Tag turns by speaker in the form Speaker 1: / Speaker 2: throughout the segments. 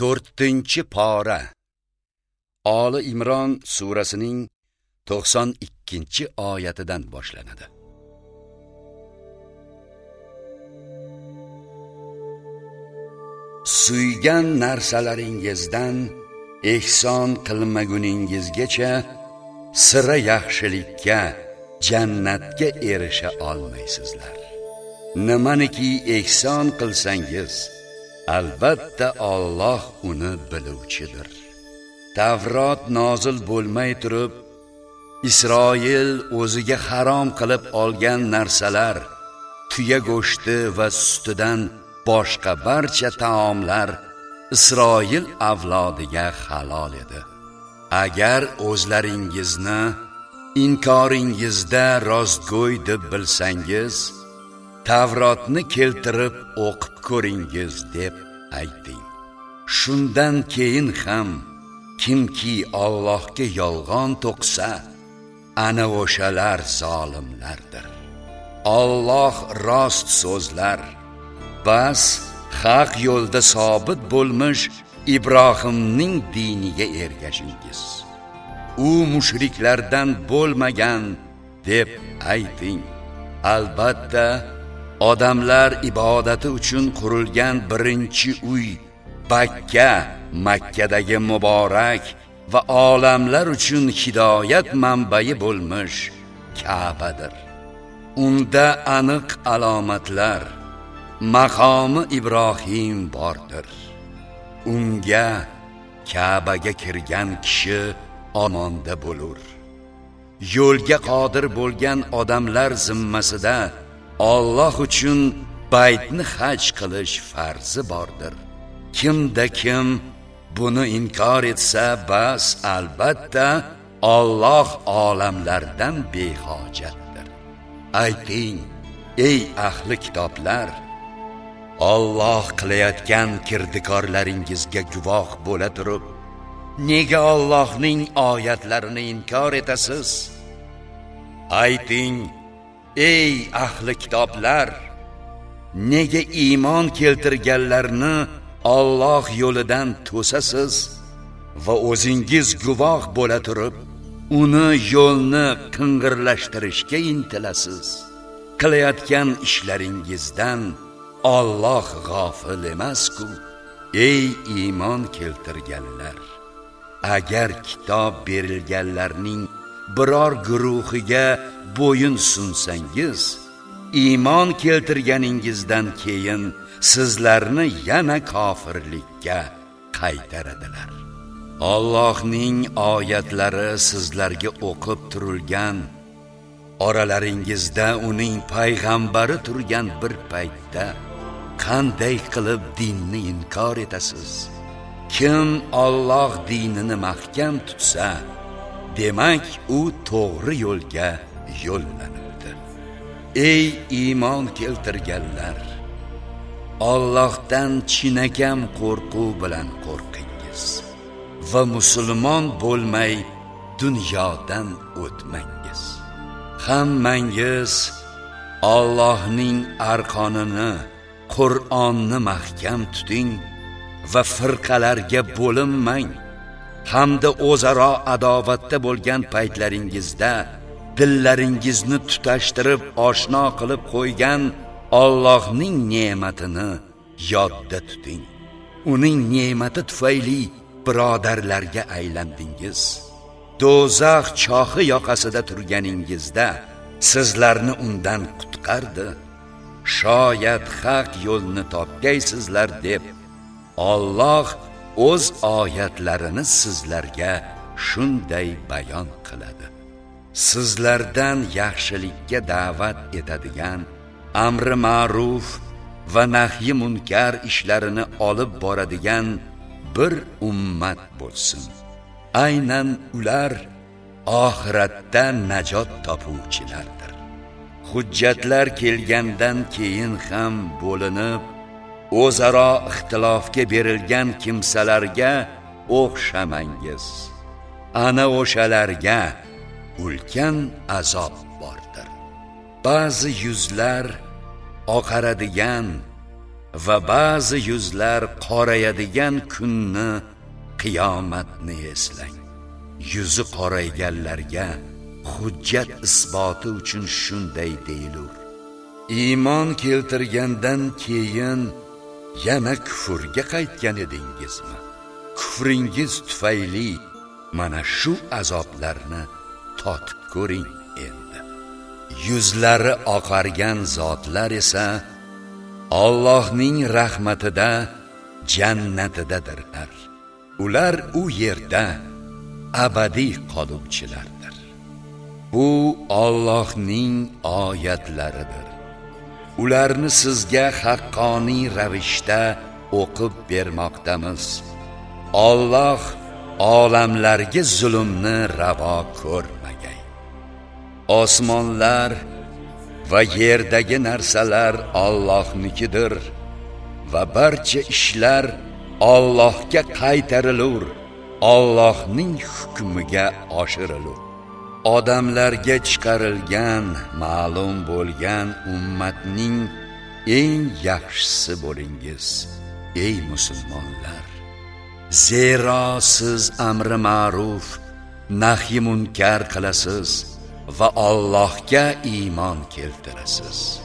Speaker 1: to'rtinchi pora. Oli imron surasining to'qson ikkinchi oyatidan boshlanadi. Suygan narsalaringizdan ehson qilmaguningizgacha sira yaxshilikka jannatga erisha olmaysizlar. Nimaniki ehson qilsangiz albatta Alloh uni biluvchidir. Tavrot nozil bo'lmay turib Isroil o'ziga harom qilib olgan narsalar tuya go'shti va sutidan boshqa barcha taomlar Isroil avlodiga halol edi. Agar o'zlaringizni inkoringizda rostgo'y deb bilsangiz Tavrotni keltirib o'qib ko'ringiz deb ayting. Shundan keyin ham kimki Allohga yolg'on to'qsa, ana o'shalar zolimlardir. Alloh rost so'zlar, bas haq yo'lda sobit bo'lmish Ibrohimning diniga ergashingiz. U mushriklardan bo'lmagan deb ayting. Albatta odamlar ibodati uchun qurilgan birinchi uy Bakka Makkadagi muborak va olamlar uchun hidoyat manbai bo'lmish Ka'badir. Unda aniq alomatlar maqomi Ibrohim bordir. Unga Ka'baga kirgan kishi omonda bo'lur. Yo'lga qodir bo'lgan odamlar zimmasida Alloh uchun baytni haj qilish farzi bordir. Kimda kim buni inkor etsa, bas albatta Alloh olamlardan behojatdir. Ayting, ey ahli kitoblar, Alloh qilayotgan kirdikorlaringizga guvoh bo'la turib, nega Allohning oyatlarini inkor etasiz? Ayting, ey ahli kitoblar nega iymon keltirganlarni Alloh yo'lidan to'sasiz va o'zingiz guvoh bo'la turib uni yo'lni qing'irlashtirishga intilasiz? Qilayotgan ishlaringizdan Alloh g'ofil emas-ku ey iymon keltirganlar. Agar kitob berilganlarning biror guruhiga bo'yin sunsangiz iymon keltirganingizdan keyin sizlarni yana kofirlikka qaytaradilar. Allohning oyatlari sizlarga o'qib turilgan oralaringizda uning payg'ambari turgan bir paytda qanday qilib dinni inkor etasiz? Kim Alloh dinini mahkam tutsa demak u to'g'ri yo'lga yo'llanibdi ey iymon keltirganlar Allohdan chinakam qo'rquv bilan qo'rqingiz va musulmon bo'lmay dunyodan o'tmangiz. Hammangiz Allohning arqonini Qur'onni mahkam tuting va firqalarga bo'linmang. Hamda o'zaro adovatda bo'lgan paytlaringizda dillaringizni tutashtirib oshno qilib qo'ygan Allohning ne'matini yodda tuting. Uning ne'mati tufayli birodarlarga aylandingiz. Dozaq chohi yoqasida turganingizda sizlarni undan qutqardi. Shoyat haq yo'lni topgaysizlar deb Alloh o'z oyatlarini sizlarga shunday bayon qiladi. Sizlardan yaxshilikka da'vat etadigan, amri ma'ruf va nahyi munkar ishlarini olib boradigan bir ummat bo'lsin. Aynan ular oxiratda najot topuvchilardir. Hujjatlar kelgandan keyin ham bo'linib o'zaro ixtilofga berilgan kimsalarga o'xshamangiz ana o'shalarga ulkan azob bordir. Ba'zi yuzlar oqaradigan va ba'zi yuzlar qorayadigan kunni qiyomatni eslang. Yuzi qorayganlarga hujjat isboti uchun shunday deyilur. Iymon keltirgandan keyin yana kufrga qaytgan edingizmi? Kufringiz tufayli mana shu azoblarni totib ko'ring endi yuzlari oqargan zotlar esa Allohning rahmatida jannatidadirlar ular u yerda abadiy qoluvchilardir. Bu Allohning oyatlaridir. Ularni sizga haqqoniy ravishda o'qib bermoqdamiz. Alloh olamlarga zulmni ravo ko'r. Osmonlar va yerdagi narsalar Allohnikidir va barcha ishlar Allohga qaytarilur Allohning hukmiga oshirilur. Odamlarga chiqarilgan ma'lum bo'lgan ummatning eng yaxshisi bo'lingiz ey musulmonlar. Zero siz amri ma'ruf nahi munkar qilasiz. Va Allohga iymon keltirasiz.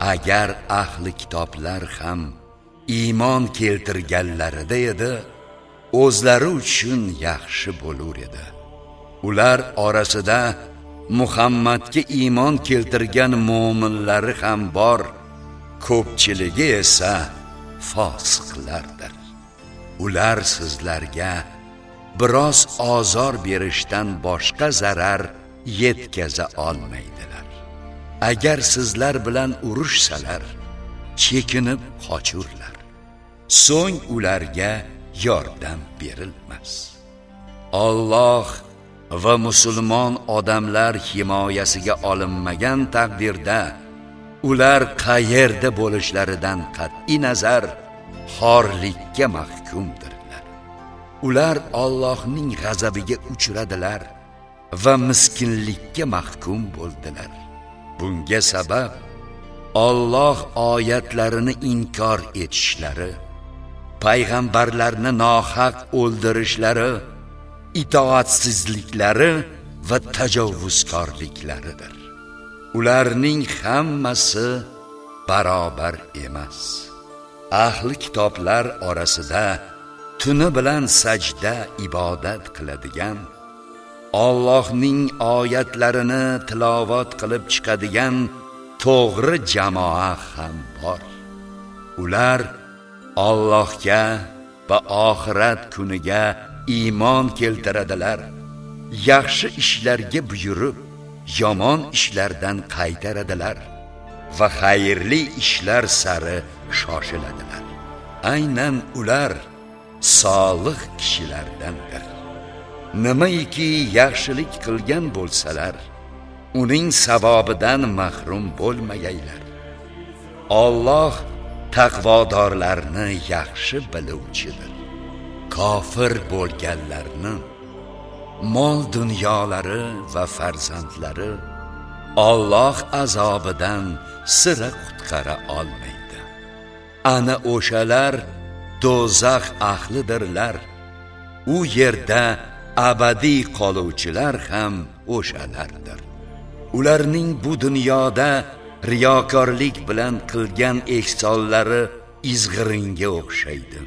Speaker 1: Agar ahli kitoblar ham iymon keltirganlarida edi o'zlari uchun yaxshi bo'lar edi. Ular orasida Muhammadga iymon keltirgan mu'minlari ham bor. Ko'pchiligi esa fosiqlardir. Ular sizlarga biroz ozor berishdan boshqa zarar yetkaza olmaydilar. Agar sizlar bilan urushsalar chekinib qochurlar. So'ng ularga yordam berilmas. Alloh va musulmon odamlar himoyasiga olinmagan taqdirda ular qayerda bo'lishlaridan qat'i nazar xorlikka mahkumdirlar. Ular Allohning g'azabiga uchradilar. Va miskinlikka mahkum bo'ldilar. Bunga sabab Alloh oyatlarini inkor etishlari payg'ambarlarni nohaq o'ldirishlari itoatsizliklari va tajovuzkorliklaridir. Ularning hammasi barobar emas. Ahli kitoblar orasida tuni bilan sajda ibodat qiladigan Allohning oyatlarini tilovat qilib chiqadigan to'g'ri jamoa ham bor. Ular Allohga va oxirat kuniga iymon keltiradilar. Yaxshi ishlarga buyurib yomon ishlardan qaytaradilar va xayrli ishlar sari shoshiladilar. Aynan ular solih kishilardandir. Nimaiki yaxshilik qilgan bo'lsalar uning savobidan mahrum bo'lmagaylar Alloh taqvodorlarni yaxshi biluvchidir. Kofir bo'lganlarni mol dunyolari va farzandlari Alloh azobidan sira qutqara olmaydi. Ana o'shalar do'zax ahlidirlar. U yerda abadiy qoluvchilar ham o'shalardir ularning bu dunyoda riyokorlik bilan qilgan ehsonlari izg'iringa o'xshaydi.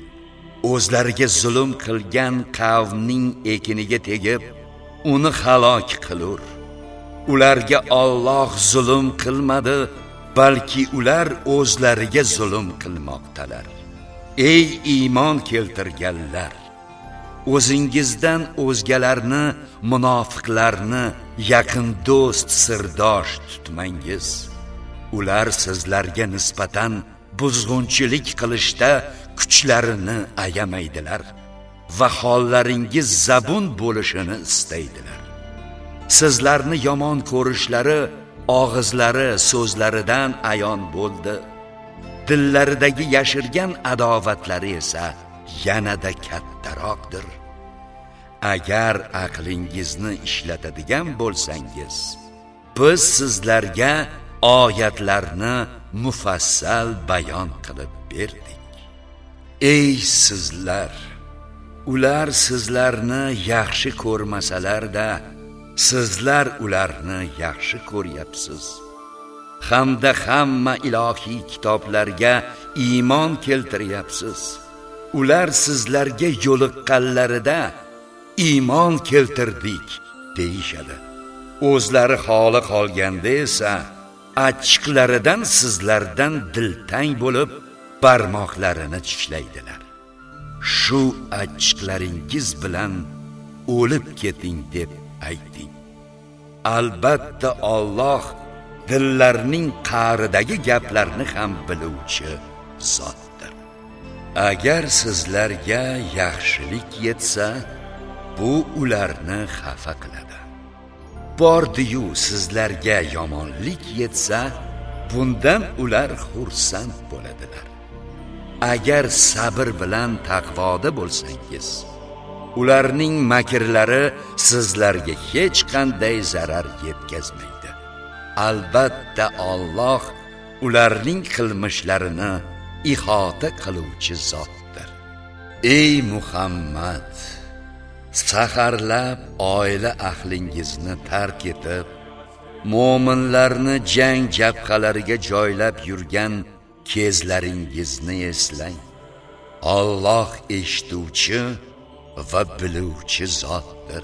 Speaker 1: O'zlariga zulm qilgan qavmning ekiniga tegib uni halok qilur. Ularga Alloh zulm qilmadi balki ular o'zlariga zulm qilmoqdalar. Ey iymon keltirganlar! O'zingizdan o'zgalarni munofiqlarni yaqin do'st sirdosh tutmangiz. Ular sizlarga nisbatan buzg'unchilik qilishda kuchlarini ayamaydilar va hollaringiz zabun bo'lishini istaydilar. Sizlarni yomon ko'rishlari og'izlari so'zlaridan ayon bo'ldi. Dillaridagi yashirgan adovatlari esa yanada kattaroqdir. Agar aqlingizni ishlatadigan bo'lsangiz biz sizlarga oyatlarni mufassal bayon qilib berdik. Ey sizlar ular sizlarni yaxshi ko'rmasalar-da, sizlar ularni yaxshi ko'ryapsiz. Hamda hamma ilohiy kitoblarga iymon keltiryapsiz. Ular sizlarga yo'liqqanlarida iymon keltirdik deyishadi. O'zlari holi qolganda esa achchiqlaridan sizlardan diltang bo'lib barmoqlarini tishlaydilar. Shu achchiqlaringiz bilan o'lib keting deb ayting. Albatta Alloh dillarning qa'ridagi gaplarni ham biluvchi zot. Agar sizlarga yaxshilik yetsa bu ularni xafa qiladi. Bordiyu sizlarga yomonlik yetsa bundan ular xursand bo'ladilar. Agar sabr bilan taqvoda bo'lsangiz ularning makrlari sizlarga hech qanday zarar yetkazmaydi. Albatta Alloh ularning qilmishlarini ihota qiluvchi zotdir. Ey muhammad saharlab oila ahlingizni tark etib mo'minlarni jang jabhalariga joylab yurgan kezlaringizni eslang. Alloh eshituvchi va biluvchi zotdir.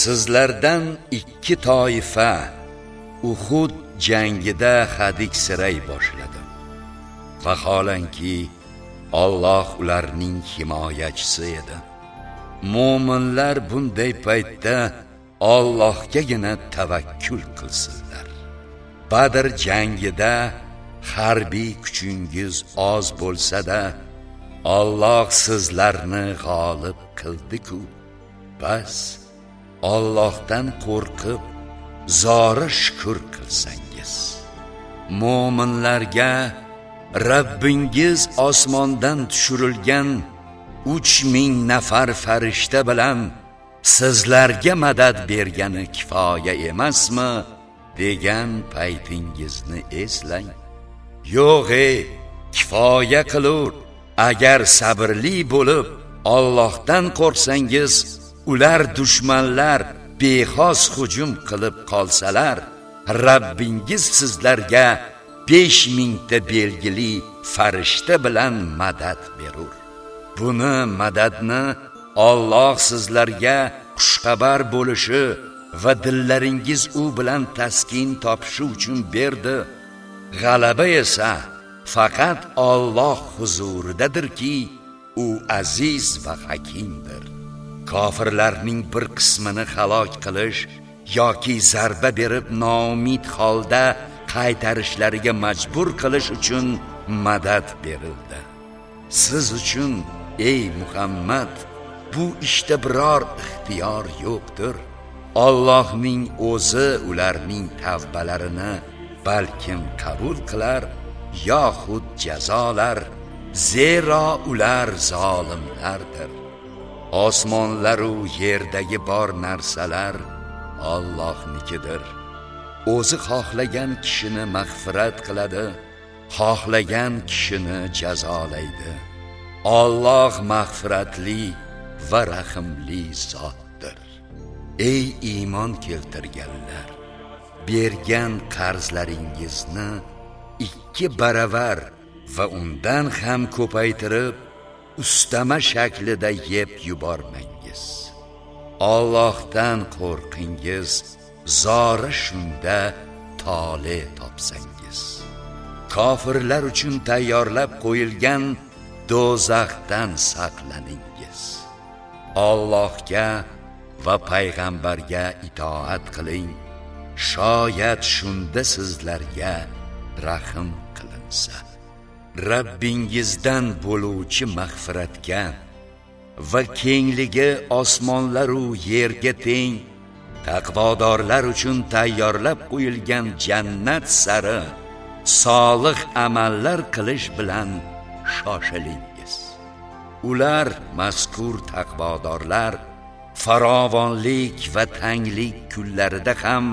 Speaker 1: Sizlardan ikki toifa Uhud jangida hadiksiray boshladi. Vaholanki Alloh ularning himoyachisi edi mo'minlar bunday paytda Allohgagina tavakkul qilsinlar Badr jangida harbiy kuchingiz oz bo'lsa-da Alloh sizlarni g'olib qildi-ku. Bas Allohdan qo'rqib zora shukr qilsangiz. Mo'minlarga Rabbingiz osmondan tushirilgan 3000 nafar farishta bilan sizlarga madad bergani kifoya emasmi degan paytingizni eslang. Yo'q, ey, kifoya qilur. agar sabrli bo'lib Allohdan qo'rqsangiz ular dushmanlar bexos hujum qilib qolsalar Rabbingiz sizlarga 5000 mingta belgili farishta bilan madad berur. Buni madadni Alloh sizlarga xushxabar bo'lishi va dillaringiz u bilan taskin topishi uchun berdi. G'alaba esa faqat Alloh huzuridadirki u aziz va hakimdir. Kofirlarning bir qismini halok qilish yoki zarba berib noumid holda qaytarishlariga majbur qilish uchun madad berildi. Siz uchun ey muhammad bu ishda biror ixtiyor yo'qdir. Allohning o'zi ularning tavbalarini balkim qabul qilar yoxud jazolar zero ular zolimlardir. Osmonlaru yerdagi bor narsalar Allohnikidir. O'zi xohlagan kishini mag'firat qiladi xohlagan kishini jazolaydi. Alloh mag'firatli va rahimli zotdir. Ey iymon keltirganlar bergan qarzlaringizni ikki baravar va undan ham ko'paytirib ustama shaklida yeb yubormangiz. Allohdan qo'rqingiz zora shunda tole topsangiz. Kofirlar uchun tayyorlab qo'yilgan do'zaxdan saqlaningiz. Allohga va payg'ambarga itoat qiling. Shoyat shunda sizlarga rahm qilinsa. Rabbingizdan bo'luvchi mag'firatga va kengligi osmonlar u yerga teng taqvodorlar uchun tayyorlab qo'yilgan jannat sari solih amallar qilish bilan shoshilingiz. Ular mazkur taqvodorlar farovonlik va tanglik kunlarida ham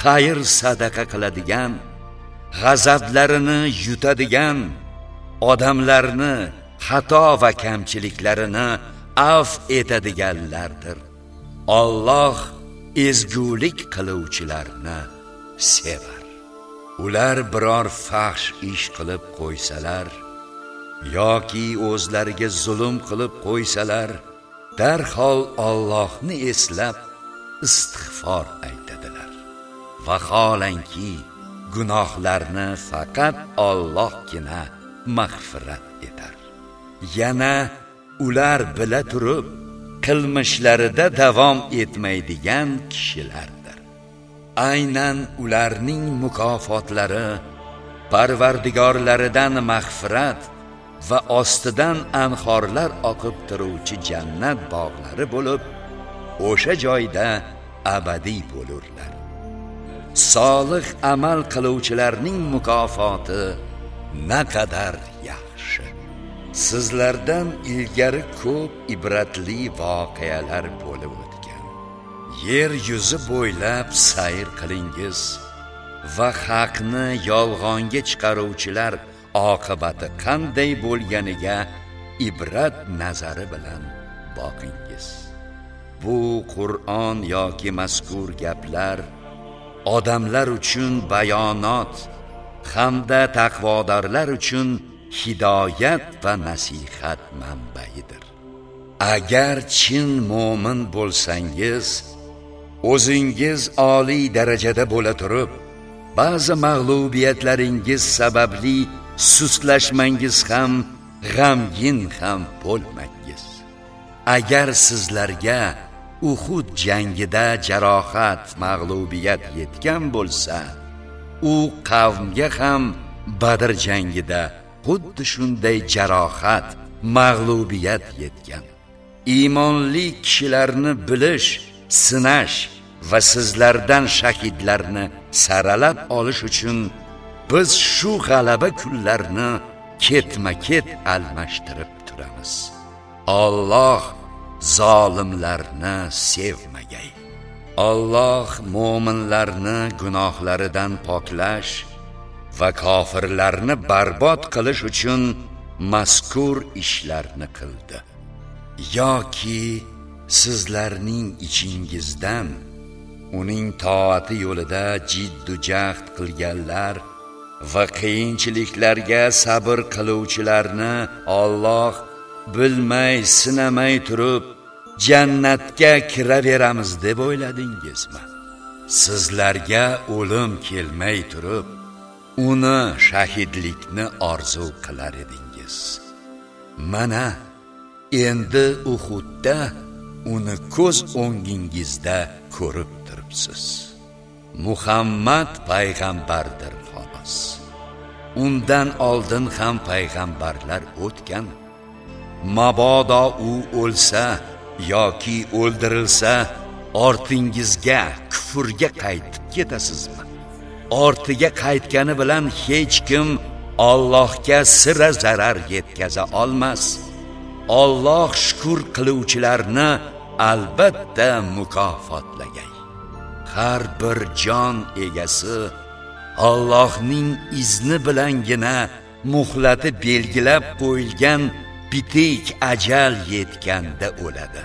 Speaker 1: xayr sadaqa qiladigan g'azablarini yutadigan odamlarni xato va kamchiliklarini afv etadiganlardir. Alloh ezgulik qiluvchilarni sevar. Ular biror faxsh ish qilib qo'ysalar yoki o'zlariga zulm qilib qo'ysalar darhol Allohni eslab istig'for aytadilar. Vaholanki gunohlarni faqat Allohgina mag'firat etar. Yana ular bila turib qilmishlarida davom etmaydigan kishilardir. Aynan ularning mukofotlari parvardigorlaridan mag'firat va ostidan anhorlar oqib turuvchi jannat bog'lari bo'lib o'sha joyda abadiy bo'lurlar. Solih amal qiluvchilarning mukofoti naqadar yaxshi. Sizlardan ilgari ko'p ibratli voqealar bo'lib o'tgan. Yer yuzi bo'ylab sayr qilingiz va haqni yolg'onga chiqaruvchilar oqibati qanday bo'lganiga ibrat nazari bilan boqingiz. Bu qur'on yoki mazkur gaplar odamlar uchun bayonot hamda taqvodorlar uchun hidoyat va nasihat manbaidir agar chin mo'min bo'lsangiz o'zingiz oliy darajada bo'la turib ba'zi mag'lubiyatlaringiz sababli sustlashmangiz ham g'amgin ham bo'lmangiz. Agar sizlarga Uhud jangida jarohat mag'lubiyat yetgan bo'lsa u qavmga ham Badr jangida xuddi shunday jarohat mag'lubiyat yetgan. Iymonli kishilarni bilish sinash va sizlardan shahidlarni saralab olish uchun biz shu g'alaba kunlarini ketma ket almashtirib turamiz. Alloh zolimlarni sevmagay. Alloh mo'minlarni gunohlaridan poklash va kofirlarni barbod qilish uchun mazkur ishlarni qildi. Yoki sizlarning ichingizdan uning toati yo'lida jiddu jahd qilganlar va qiyinchiliklarga sabr qiluvchilarni Alloh bilmay sinamay turib jannatga kiraveramiz deb o'yladingizmi? Sizlarga o'lim kelmay turib uni shahidlikni orzu qilar edingiz. Mana endi uhudda uni ko'z o'ngingizda ko'rib turibsiz. Muhammad payg'ambardir xolos. Undan oldin ham payg'ambarlar o'tgan. Mabodo u o'lsa yoki o'ldirilsa ortingizga kufrga qaytib ketasizmi? Ortiga qaytgani bilan hech kim Allohga sira zarar yetkaza olmas. Alloh shukr qiluvchilarni albatta mukofotlagay har bir jon egasi Allohning izni bilangina muhlati belgilab qo'yilgan bitik ajal yetganda o'ladi.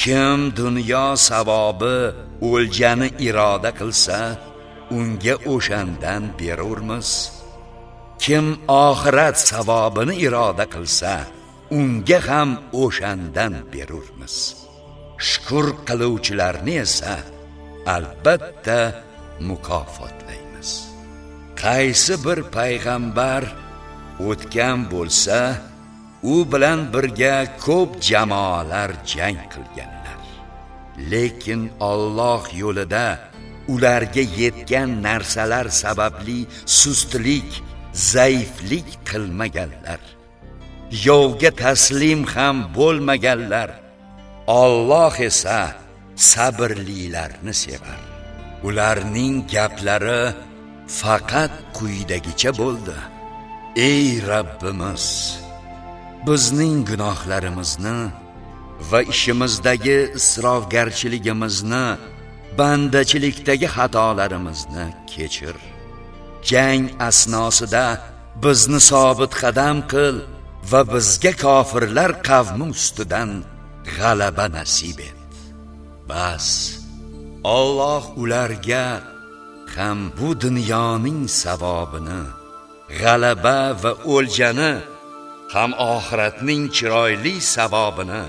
Speaker 1: Kim dunyo savobi o'ljani iroda qilsa unga o'shandan berurmiz? Kim oxirat savobini iroda qilsa unga ham o'shandan berurmiz. Shukr qiluvchilarni esa albatta mukofotlaymiz. Qaysi bir payg'ambar o'tgan bo'lsa u bilan birga ko'p jamoalar jang qilganlar. Lekin Alloh yo'lida ularga yetgan narsalar sababli sustlik zaiflik qilmaganlar. Yovga taslim ham bo'lmaganlar. Alloh esa sabrlilarni sevar. Ularning gaplari faqat quyidagicha bo'ldi. Ey Rabbimiz bizning gunohlarimizni va ishimizdagi isrofgarchiligimizni bandachilikdagi xatolarimizni kechir. Jang asnosida bizni sobit qadam qil va bizga kofirlar qavmi ustidan g'alaba nasib et. Bas Alloh ularga ham bu dunyoning savobini g'alaba va o'ljani ham oxiratning chiroyli savobini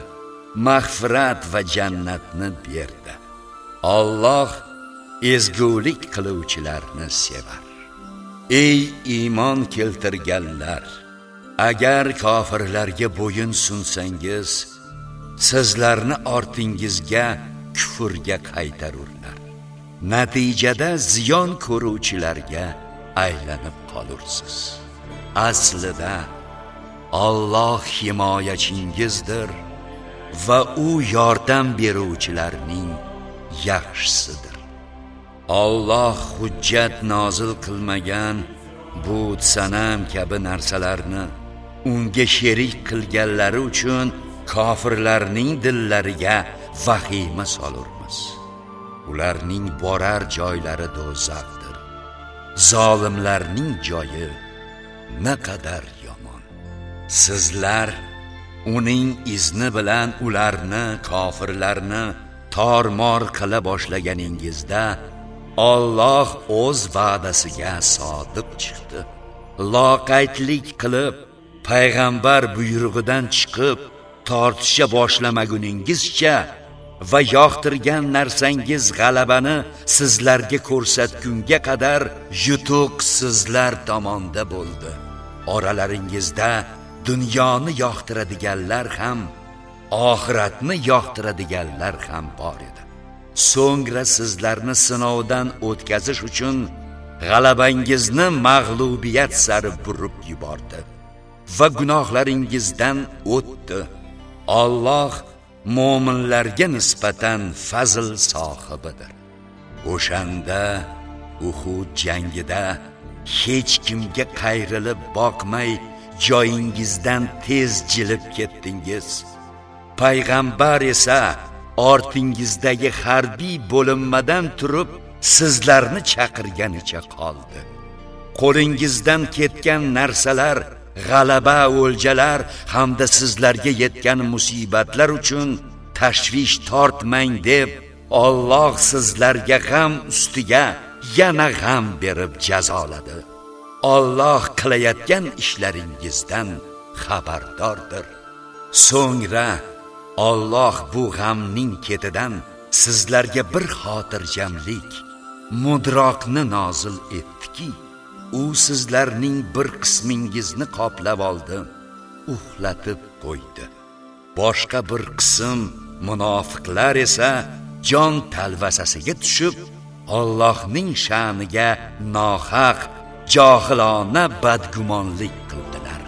Speaker 1: mag'firat va jannatni berdi. Alloh ezgulik qiluvchilarni sevar. Ey iymon keltirganlar agar kofirlarga bo'yin sunsangiz sizlarni ortingizga kufrga qaytarurlar. Natijada ziyon ko'ruvchilarga aylanib qolursiz. Aslida Alloh himoyachingizdir va u yordam beruvchilarning yaxshisidir. Alloh hujjat nozil qilmagan bu sanam kabi narsalarni unga sherik qilganlari uchun kofirlarning dillariga vahima solurmiz. Ularning borar joylari do'zaxdir. Zolimlarning joyi naqadar yomon. Sizlar uning izni bilan ularni kofirlarni tormor qila boshlaganingizda Alloh o'z va'dasiga sodiq chiqdi. Loqaytlik qilib payg'ambar buyrug'idan chiqib tortisha boshlamaguningizcha va yoqtirgan narsangiz g'alabani sizlarga ko'rsatgunga qadar yutuq sizlar tomonda bo'ldi. Oralaringizda dunyoni yoqtiradiganlar ham oxiratni yoqtiradiganlar ham bor edi. So'ngra sizlarni sinovdan o'tkazish uchun g'alabangizni mag'lubiyat sari burib yubordi va gunohlaringizdan o'tdi. Alloh mo'minlarga nisbatan fazl sohibidir. O'shanda Uhud jangida hech kimga qayrilib boqmay joyingizdan tez jilib ketdingiz. Payg'ambar esa ortingizdagi harbiy bo'linmadan turib sizlarni chaqirganicha qoldi. Qo'lingizdan ketgan narsalar g'alaba o'ljalar hamda sizlarga yetgan musibatlar uchun tashvish tortmang deb Alloh sizlarga g'am ustiga yana g'am berib jazoladi. Alloh qilayotgan ishlaringizdan xabardordir. So'ngra Alloh bu g'amning ketidan sizlarga bir xotirjamlik mudroqni nozil etdiki u sizlarning bir qismingizni qoplab oldi uxlatib qo'ydi. Boshqa bir qism munofiqlar esa jon talvasasiga tushib Allohning sha'niga nohaq johilona badgumonlik qildilar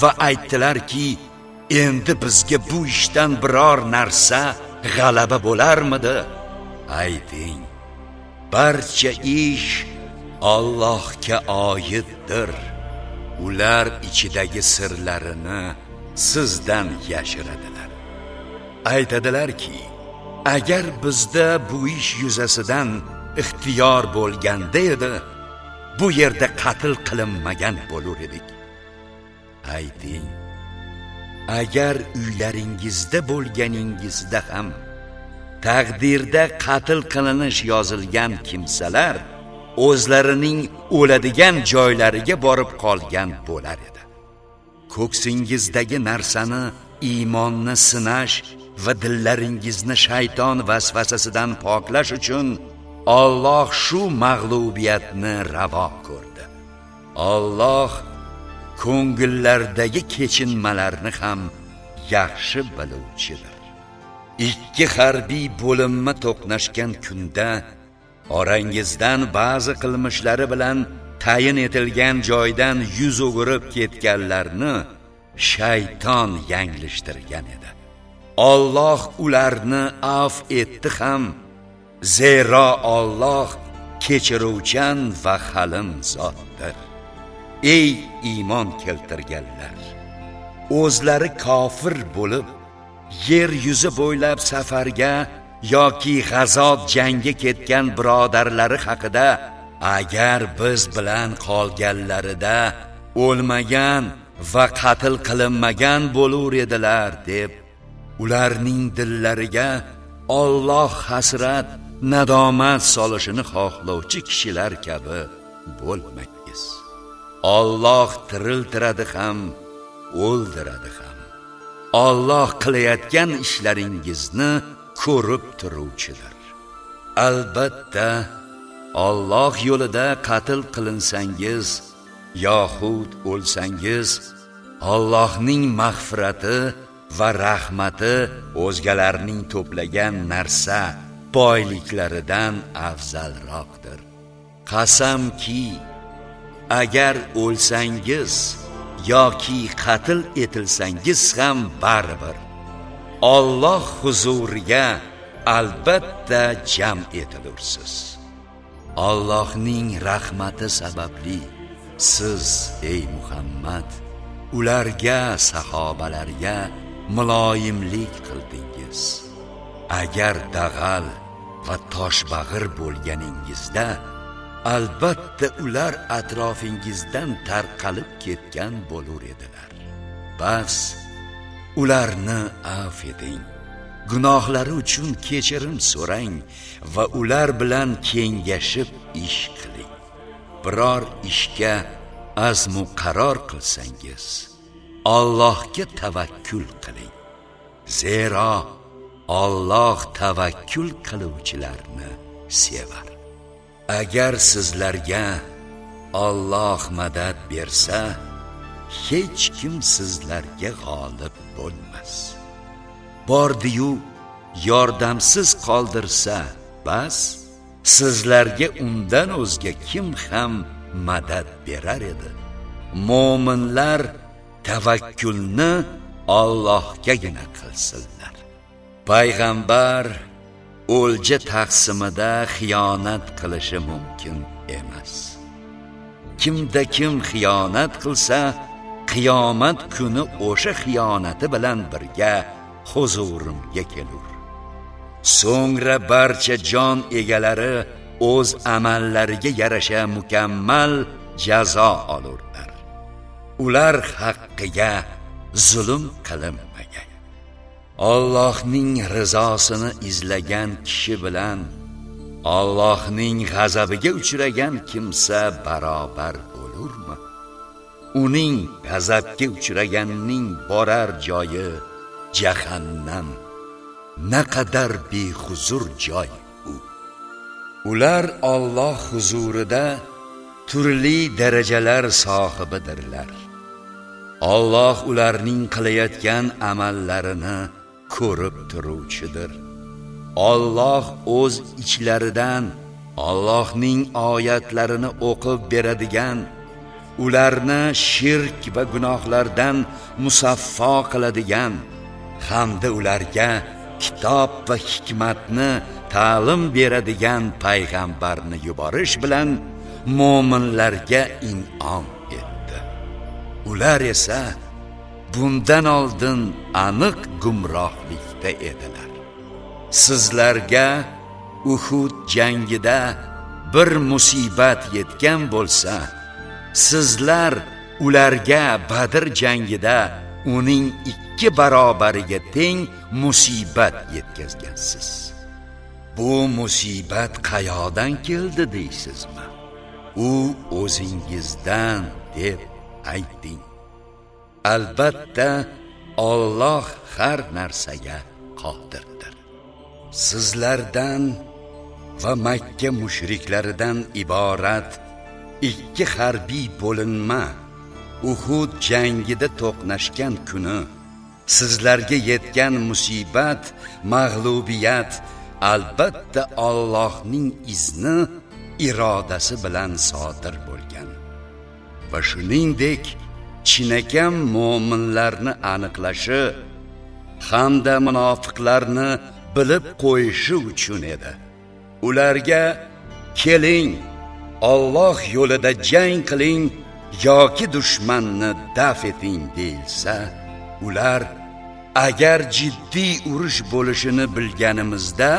Speaker 1: va aytdilarki endi bizga bu ishdan biror narsa g'alaba bo'larmidi? Ayting. Barcha ish Allohga oiddir ular ichidagi sirlarini sizdan yashiradilar. Aytadilarki agar bizda bu ish yuzasidan ixtiyor bo'lganda edi bu yerda qatl qilinmagan bo'lar edik. Ayting. Agar uylaringizda bo'lganingizda ham taqdirda qatl qilinish yozilgan kimsalar o'zlarining o'ladigan joylariga borib qolgan bo'lar edi. Ko'ksingizdagi narsani iymonni sinash va dillaringizni shayton vasvasasidan poklash uchun Alloh shu mag'lubiyatni ravo ko'rdi. Alloh ko'ngillardagi kechinmalarni ham yaxshi biluvchidir. Ikki harbiy bo'linma to'qnashgan kunda orangizdan ba'zi qilmishlari bilan tayin etilgan joydan yuz o'girib ketganlarni shayton yanglishtirgan edi. Alloh ularni af etdi ham zero Alloh kechiruvchan va halim zot. Ey iymon keltirganlar o'zlari kofir bo'lib yer yuzi bo'ylab safarga yoki g'azot jangga ketgan birodarlari haqida agar biz bilan qolganlarida o'lmagan va qatl qilinmagan bo'lur edilar deb ularning dillariga Alloh hasrat nadomat solishini xohlovchi kishilar kabi bo'lmang Alloh tiriltiradi ham o'ldiradi ham. Alloh qilayotgan ishlaringizni ko'rib turuvchidir. Albatta Alloh yo'lida qatl qilinsangiz yoxud o'lsangiz Allohning mag'firati va rahmati o'zgalarning to'plagan narsa boyliklaridan afzalroqdir. Qasamki agar o'lsangiz yoki qatl etilsangiz ham baribir. Alloh huzuriga albatta jam etilursiz. Allohning rahmati sababli siz ey Muhammad ularga sahobalarga muloyimlik qildingiz. Agar dag'al va toshbag'ir bo'lganingizda albatta ular atrofingizdan tarqalib ketgan bo'lar edilar. Bas ularni af eting gunohlari uchun kechirim so'rang va ular bilan kengashib ish qiling. Biror ishga azmu qaror qilsangiz Allohga tavakkul qiling. Zero Alloh tavakkul qiluvchilarni sevar. Agar sizlarga Alloh madad bersa hech kim sizlarga g'olib bo'lmas. Bordiyu yordamsiz qoldirsa bas sizlarga undan o'zga kim ham madad berar edi? Mo'minlar tavakkulni Allohgagina qilsinlar. Payg'ambar o'lja taqsimida xiyonat qilishi mumkin emas. Kimda kim xiyonat qilsa qiyomat kuni o'sha xiyonati bilan birga huzurimga kelur. So'ngra barcha jon egalari o'z amallariga yarasha mukammal jazo olurlar. Ular haqqiga zulm qilinmagan Allohning rizosini izlagan kishi bilan Allohning g'azabiga uchragan kimsa barobar bo'lurmi? Uning g'azabga uchraganning borar joyi jahannam. Naqadar behuzur joy u. Ular Alloh huzurida turli darajalar sohibidirlar. Alloh ularning qilayotgan amallarini ko'rib turuvchidir. Alloh o'z ichlaridan Allohning oyatlarini o'qib beradigan ularni shirk va gunohlardan musaffo qiladigan hamda ularga kitob va hikmatni ta'lim beradigan payg'ambarni yuborish bilan mo'minlarga in'om etdi. Ular esa bundan oldin aniq gumrohlikda edilar. Sizlarga uhud jangida bir musibat yetgan bo'lsa sizlar ularga badr jangida uning ikki barobariga teng musibat yetkazgansiz. Bu musibat qayodan keldi deysizmi? U o'zingizdan deb ayting. Albatta Alloh har narsaga qodirdir. Sizlardan va makka mushriklaridan iborat ikki harbiy bo'linma uhud jangida to'qnashgan kuni sizlarga yetgan musibat mag'lubiyat albatta Allohning izni irodasi bilan sodir bo'lgan. Va shuningdek chinakam mo'minlarni aniqlashi hamda munofiqlarni bilib qo'yishi uchun edi. Ularga keling Alloh yo'lida jang qiling yoki dushmanni daf eting deyilsa ular agar jiddiy urush bo'lishini bilganimizda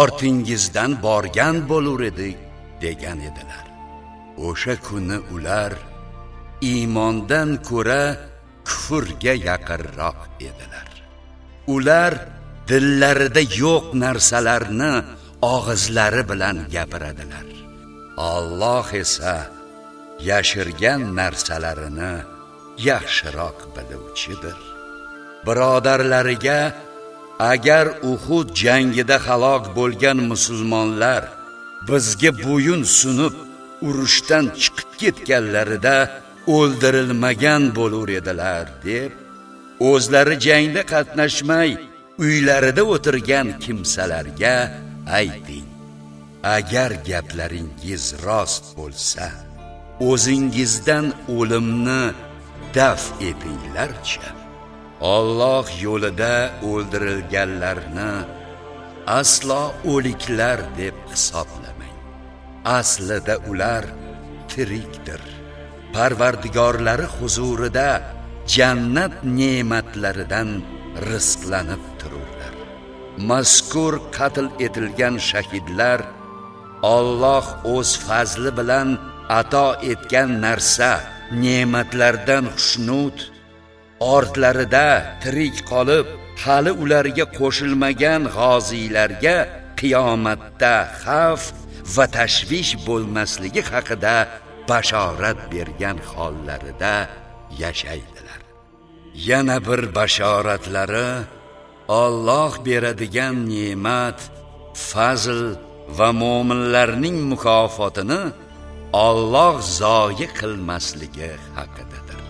Speaker 1: ortingizdan borgan bo'lar edik degan edilar. O'sha kuni ular iymondan ko'ra kufrga yaqinroq edilar. Ular dillarida yo'q narsalarni og'izlari bilan gapiradilar. Alloh esa yashirgan narsalarini yaxshiroq biluvchidir. Birodarlariga agar Uhud jangida halok bo'lgan musulmonlar bizga bo'yun sunib urushdan chiqib ketganlarida o'ldirilmagan bo'lar edilar deb o'zlari jangda qatnashmay uylarida o'tirgan kimsalarga ayting. Agar gaplaringiz rost bo'lsa o'zingizdan o'limni daf etinglarchi Alloh yo'lida o'ldirilganlarni aslo o'liklar deb hisoblamang. Aslida ular tirikdir. Parvardigorlari huzurida jannat ne'matlaridan rizqlanib tururlar. Mazkur qatl etilgan shahidlar Alloh o'z fazli bilan ato etgan narsa ne'matlardan xushnud ortlarida tirik qolib hali ularga qo'shilmagan g'oziylarga qiyomatda xavf va tashvish bo'lmasligi haqida bashorat bergan hollarida yashaydilar. Yana bir bashoratlari Alloh beradigan ne'mat fazl va mo'minlarning mukofotini Alloh zoyi qilmasligi haqidadir.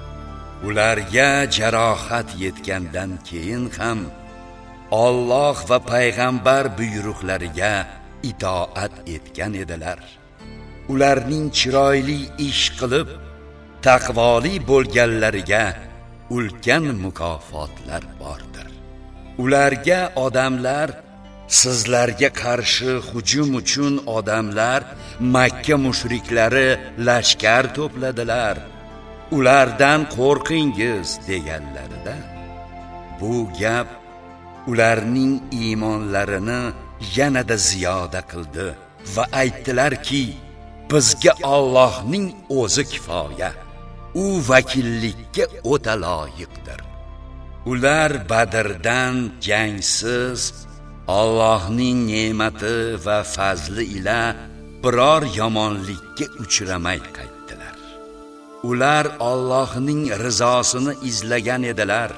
Speaker 1: Ularga jarohat yetgandan keyin ham Alloh va payg'ambar buyruqlariga itoat etgan edilar. Ularning chiroyli ish qilib taqvoli bo'lganlariga ulkan mukofotlar bordir. Ularga odamlar sizlarga qarshi hujum uchun odamlar makka mushriklari lashkar to'pladilar. Ulardan qo'rqingiz deganlarida bu gap ularning iymonlarini yanada ziyoda qildi va aytdilarki bizga Allohning o'zi kifoya. U vakillikka o'ta loyiqdir. Ular badrdan jangsiz Allohning ne'mati va fazli ila biror yomonlikka uchramay qaytdilar. Ular Allohning rizosini izlagan edilar.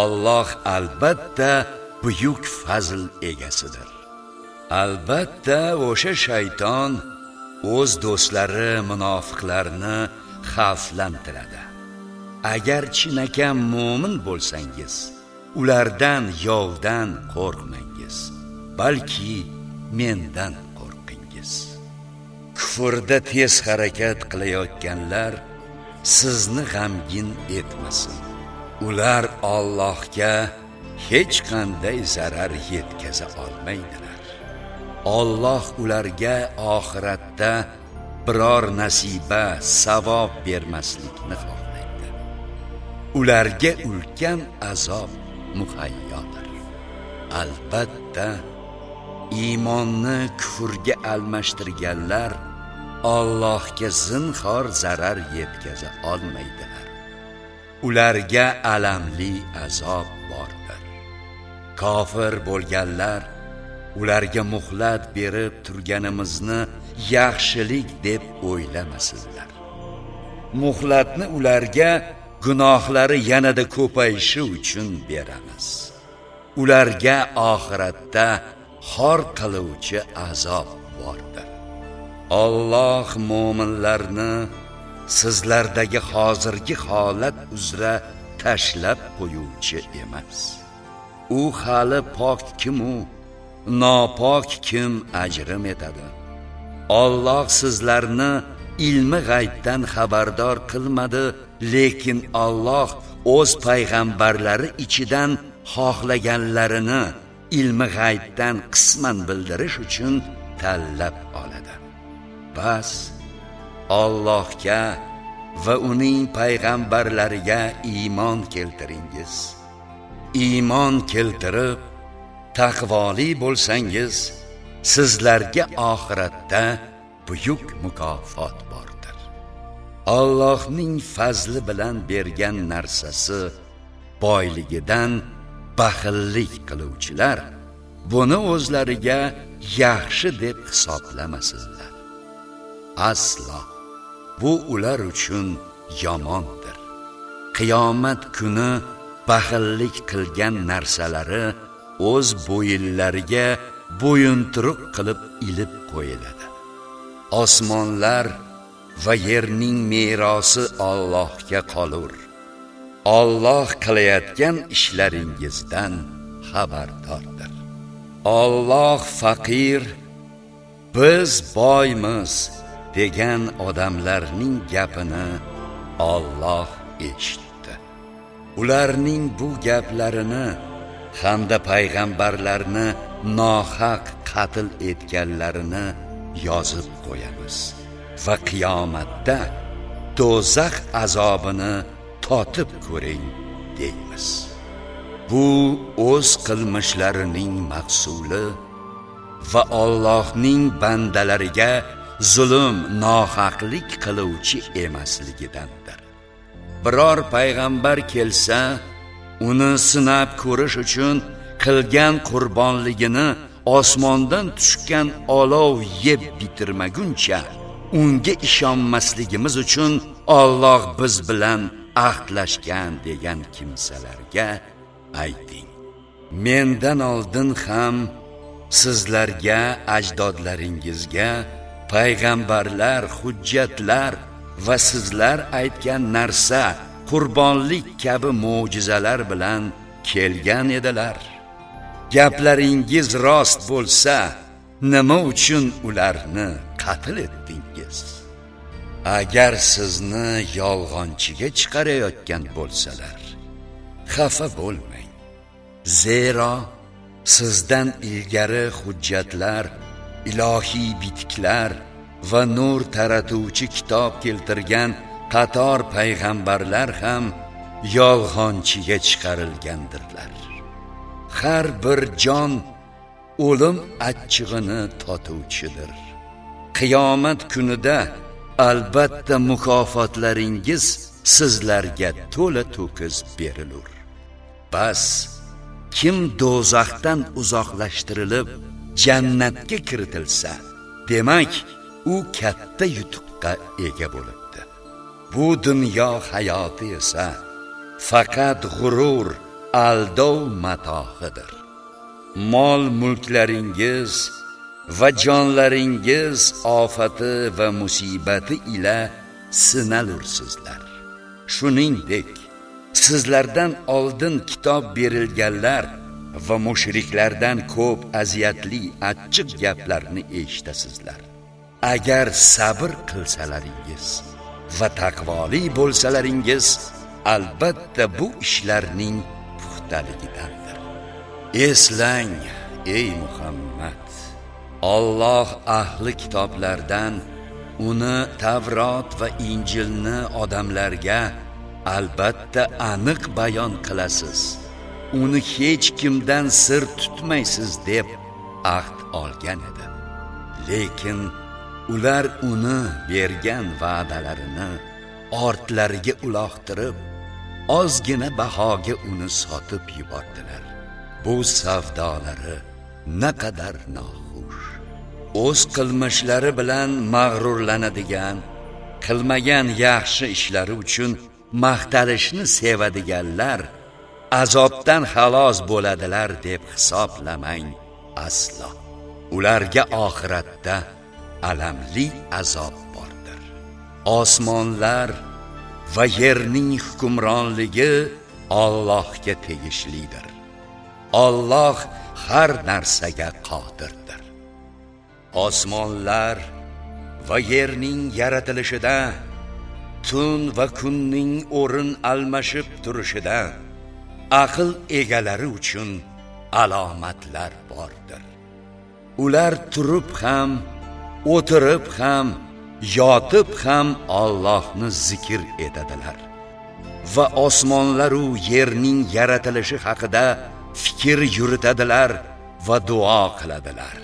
Speaker 1: Alloh albatta buyuk fazl egasidir. Albatta o'sha shayton o'z do'stlari munofiqlarni xavflantiradi. Agar chinakam mo'min bo'lsangiz ulardan yovdan qo'rqmangiz balki mendan qo'rqingiz. Kufrda tez harakat qilayotganlar sizni g'amgin etmasin. Ular Allohga hech qanday zarar yetkaza olmaydilar. Alloh ularga oxiratda biror nasiba savob bermaslikni xohlaydi. Ularga ulkan azob muhayyodir. Albatta iymonni kufrga almashtirganlar Allohga zinhor zarar yetkaza olmaydilar. Ularga alamli azob bordir. Kofir bo'lganlar ularga muhlat berib turganimizni yaxshilik deb o'ylamasizlar. Muhlatni ularga gunohlari yanada ko'payishi uchun beramiz. Ularga oxiratda xor qiluvchi azob bordir. Alloh mu'minlarni sizlardagi hozirgi holat uzra tashlab qo'yuvchi emas. U hali pok kim u nopok kim ajrim etadi? Alloh sizlarni ilmi g'aybdan xabardor qilmadi lekin Alloh o'z payg'ambarlari ichidan xohlaganlarini ilmi g'aybdan qisman bildirish uchun tanlab oladi. Bas Allohga va uning payg'ambarlariga iymon keltiringiz. Iymon keltirib taqvoli bo'lsangiz sizlarga oxiratda buyuk mukofot bordir. Allohning fazli bilan bergan narsasi boyligidan baxillik qiluvchilar buni o'zlariga yaxshi deb hisoblamasizlar. Aslo. Bu ular uchun yomondir. Qiyomat kuni baxillik qilgan narsalari o'z bo'yinlariga bo'yinturuq qilib ilib qo'yiladi. Osmonlar va yerning merosi Allohga qolur. Alloh qilayotgan ishlaringizdan xabardordir. Alloh faqir biz boymiz degan odamlarning gapini Alloh eshitdi. Ularning bu gaplarini hamda payg'ambarlarni nohaq qatl etganlarini yozib qo'yamiz. Va qiyomatda do'zax azobini totib ko'ring deymiz. Bu o'z qilmishlarining mahsuli va Allohning bandalariga zulm nohaqlik qiluvchi emasligidandir. Biror payg'ambar kelsa uni sinab ko'rish uchun qilgan qurbonligini osmondan tushgan olov yeb bitirmaguncha unga ishonmasligimiz uchun Alloh biz bilan ahdlashgan degan kimsalarga ayting. Mendan oldin ham sizlarga ajdodlaringizga payg'ambarlar hujjatlar va sizlar aytgan narsa qurbonlik kabi mo'jizalar bilan kelgan edilar. Gaplaringiz rost bo'lsa nima uchun ularni qatl etdingiz? Agar sizni yolg'onchiga chiqarayotgan bo'lsalar xafa bo'lmang. Zero sizdan ilgari hujjatlar ilohiy bitiklar va nur taratuvchi kitob keltirgan qator payg'ambarlar ham yolg'onchiga chiqarilgandirlar. Har bir jon o'lim achchig'ini totuvchidir. Qiyomat kunida albatta mukofotlaringiz sizlarga to'la to'kis berilur. Bas kim do'zaxdan uzoqlashtirilib jannatga kiritilsa demak u katta yutuqqa ega bo'libdi bu dunyo hayoti esa faqat g'urur aldov matohidir. Mol mulklaringiz va jonlaringiz ofati va musibati ila sinalursizlar. Shuningdek sizlardan oldin kitob berilganlar va mushriklardan ko'p aziyatli achchiq gaplarni eshitasizlar. Agar sabr qilsalaringiz va taqvoli bo'lsalaringiz albatta bu ishlarning puxtaligidandir. Eslang ey muhammad Alloh ahli kitoblardan uni Tavrot va Injilni odamlarga albatta aniq bayon qilasiz. Uni hech kimdan sir tutmaysiz deb ahd olgan edi lekin ular uni bergan va'dalarini ortlariga uloqtirib ozgina bahoga uni sotib yubordilar. Bu savdolari naqadar noxush. O'z qilmishlari bilan mag'rurlanadigan qilmagan yaxshi ishlari uchun maqtalishni sevadiganlar azobdan xalos bo'ladilar deb hisoblamang aslo. Ularga oxiratda alamli azob bordir. Osmonlar va yerning hukmronligi Allohga tegishlidir. Alloh har narsaga qodirdir. Osmonlar va yerning yaratilishida tun va kunning o'rin almashib turishida aql egalari uchun alomatlar bordir. Ular turib ham o'tirib ham yotib ham Allohni zikr etadilar. Va osmonlar u yerning yaratilishi haqida fikr yuritadilar va duo qiladilar.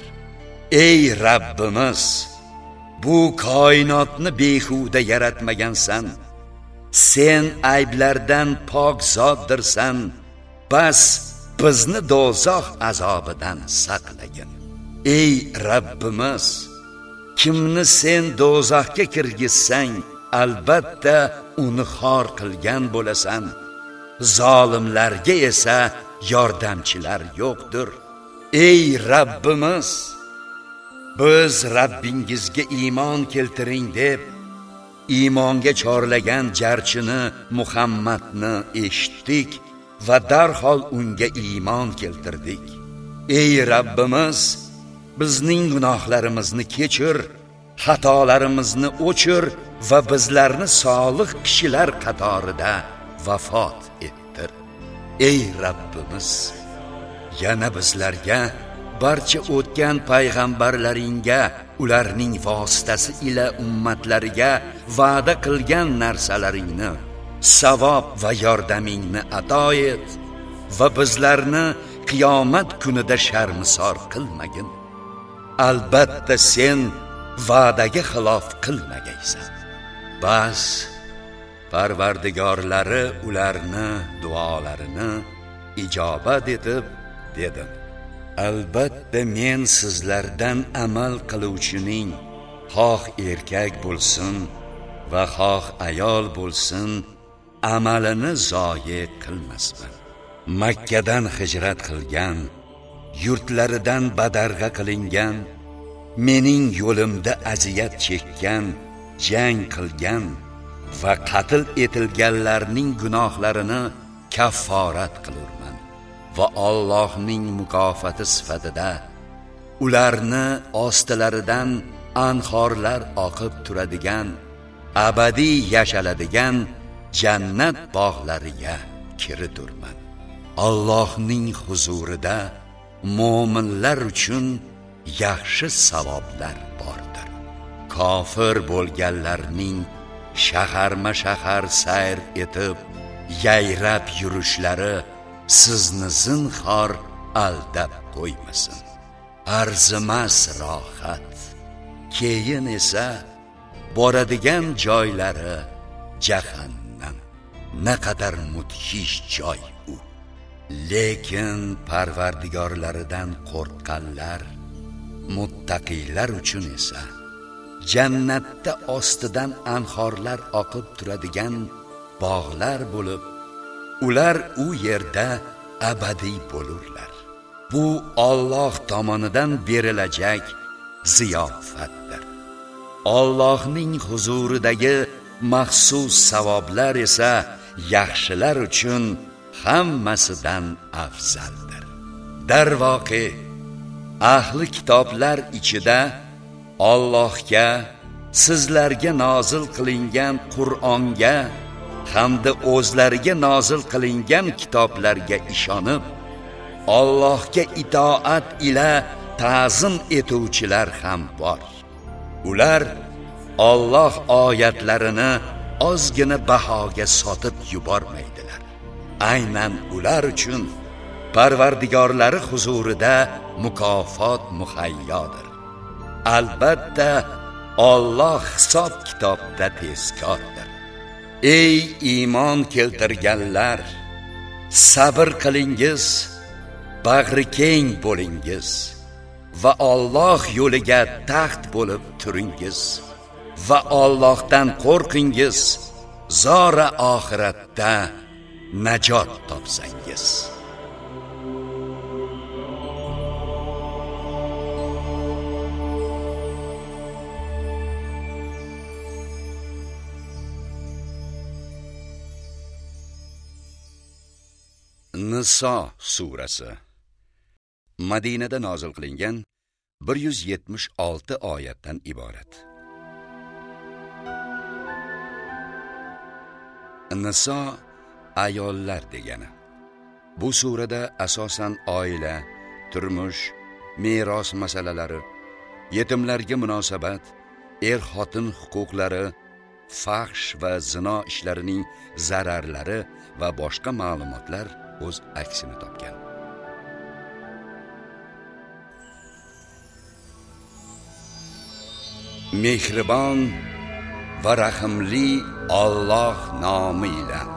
Speaker 1: Ey Rabbimiz bu koinotni behuda yaratmagansan sen ayblardan pok zotdirsan bas bizni do'zax azobidan saqlagin. Ey rabbimiz kimni sen do'zaxga kirgizsang albatta uni xor qilgan bo'lasan. Zolimlarga esa yordamchilar yo'qdir. Ey rabbimiz biz rabbingizga iymon keltiring deb iymonga chorlagan jarchini muhammadni eshitdik va darhol unga iymon keltirdik. Ey rabbimiz bizning gunohlarimizni kechir xatolarimizni o'chir va bizlarni solih kishilar qatorida vafot ettir. Ey rabbimiz yana bizlarga barcha o'tgan payg'ambarlaringga ularning vositasi ila ummatlariga va'da qilgan narsalaringni savob va yordamingni ato et va bizlarni qiyomat kunida sharmisor qilmagin. Albatta sen va'daga xilof qilmagaysan. Bas parvardigorlari ularni duolarini ijobat etib dedim. Albatta men sizlardan amal qiluvchining xoh erkak bo'lsin va xoh ayol bo'lsin amalini zoyi qilmasman. Makkadan hijrat qilgan yurtlaridan badarg'a qilingan mening yo'limda aziyat chekkan jang qilgan va qatl etilganlarning gunohlarini kafforat qilurman va Allohning mukofoti sifatida ularni ostilaridan anhorlar oqib turadigan abadiy yashaladigan jannat bog'lariga kiriturman Allohning huzurida mo'minlar uchun yaxshi savoblar bordir. Kofir bo'lganlarning shaharma shahar sayr etib yayrab yurishlari sizni zinhor aldab qo'ymasin. Arzimas rohat keyin esa boradigan joylari jahannam. Naqadar mudhish joy lekin parvardigorlaridan qo'rqqanlar muttaqiylar uchun esa jannatda ostidan anhorlar oqib turadigan bog'lar bo'lib ular u yerda abadiy bo'lurlar. Bu Alloh tomonidan berilajak ziyofatdir. Allohning huzuridagi maxsus savoblar esa yaxshilar uchun hammasidan afzaldir. Darvoqe ahli kitoblar ichida Allohga sizlarga nozil qilingan Qur'onga hamda o'zlariga nozil qilingan kitoblarga ishonib Allohga itoat ila ta'zim etuvchilar ham bor. Ular Alloh oyatlarini ozgina bahoga sotib yubormaydi. Aynan ular uchun parvardigorlari huzurida mukofot muhayyodir. Albatta Alloh hisob kitobda tezkordir. Ey iymon keltirganlar sabr qilingiz bag'ri keng bo'lingiz va Alloh yo'liga taxt bo'lib turingiz va Allohdan qo'rqingiz zora oxiratda najot topsangiz Niso surasi Madinada nozil qilingan 176 oyatdan iborat. Niso ayollar degani. Bu surada asosan oila, turmush, meros masalalari, yetimlarga munosabat, er-xotin huquqlari, fahsh va zino ishlarining zararlari va boshqa ma'lumotlar o'z aksini topgan mehribon va rahimli Alloh nomi bilan